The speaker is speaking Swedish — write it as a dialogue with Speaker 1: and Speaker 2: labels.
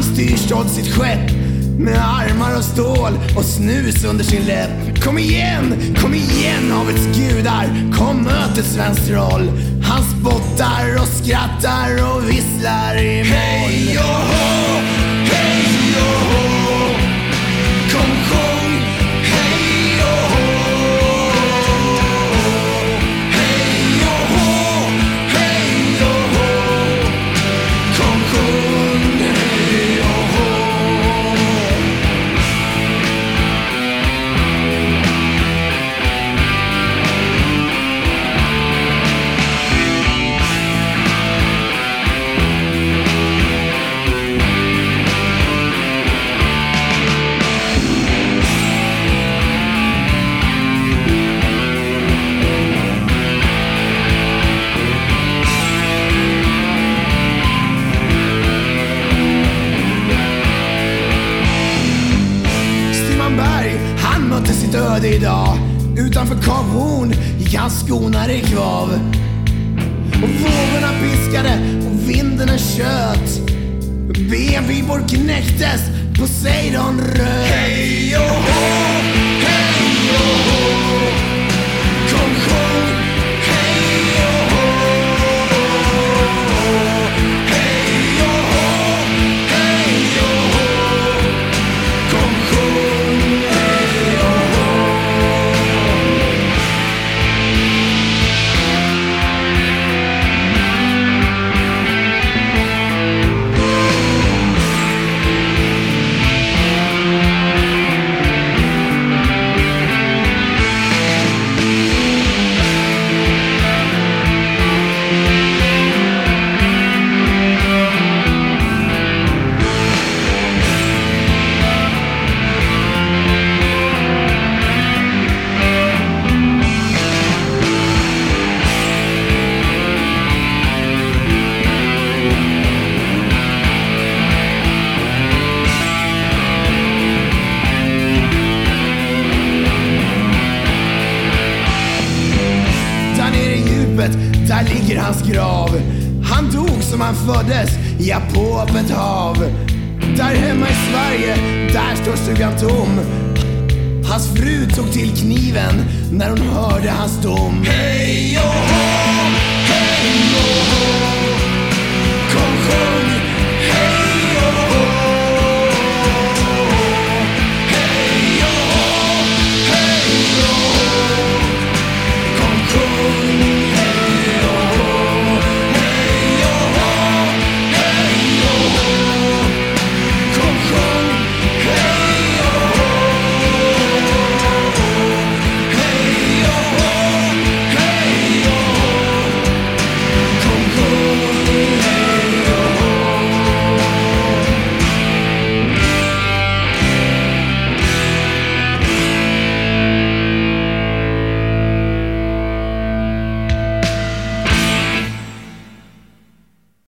Speaker 1: Han styr stolt sitt skepp med armar av stål och snus under sin läpp. Kom igen, kom igen havets gudar, kom möt ett svenskt roll. Han spottar och skrattar och visslar i moll. Hej och hå, sitt öde idag. Utanför Kap Horn gick hans skonare i kvav. Och vågorna piskade och vinden tjöt. Benpipor knäcktes, Poseidon röt. Hej och hå, hej och hå. Nere där ligger hans grav. Han dog som han föddes, ja på öppet hav. Där hemma i Sverige, där står stugan tom. Hans fru tog till kniven när hon hörde hans dom. Hej och hå, hej och hå.